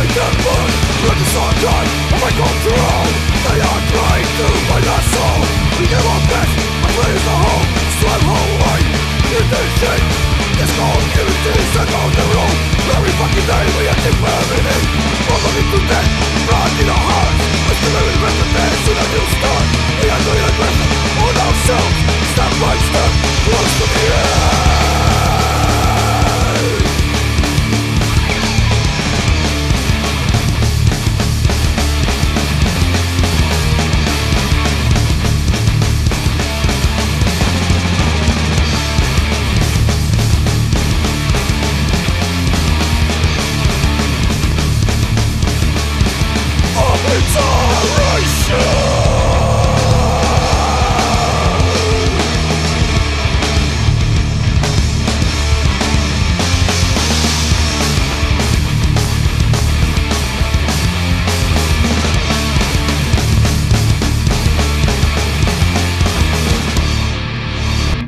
I never Let the sun die If I They are great to my soul We give our My play is the home So I'm holy In this shit It's called immunities the road Every fucking day We are deep everything All looking to death Blood our hearts I still live in the rest of this a new start We are doing a griffin On ourselves Step by step Close the me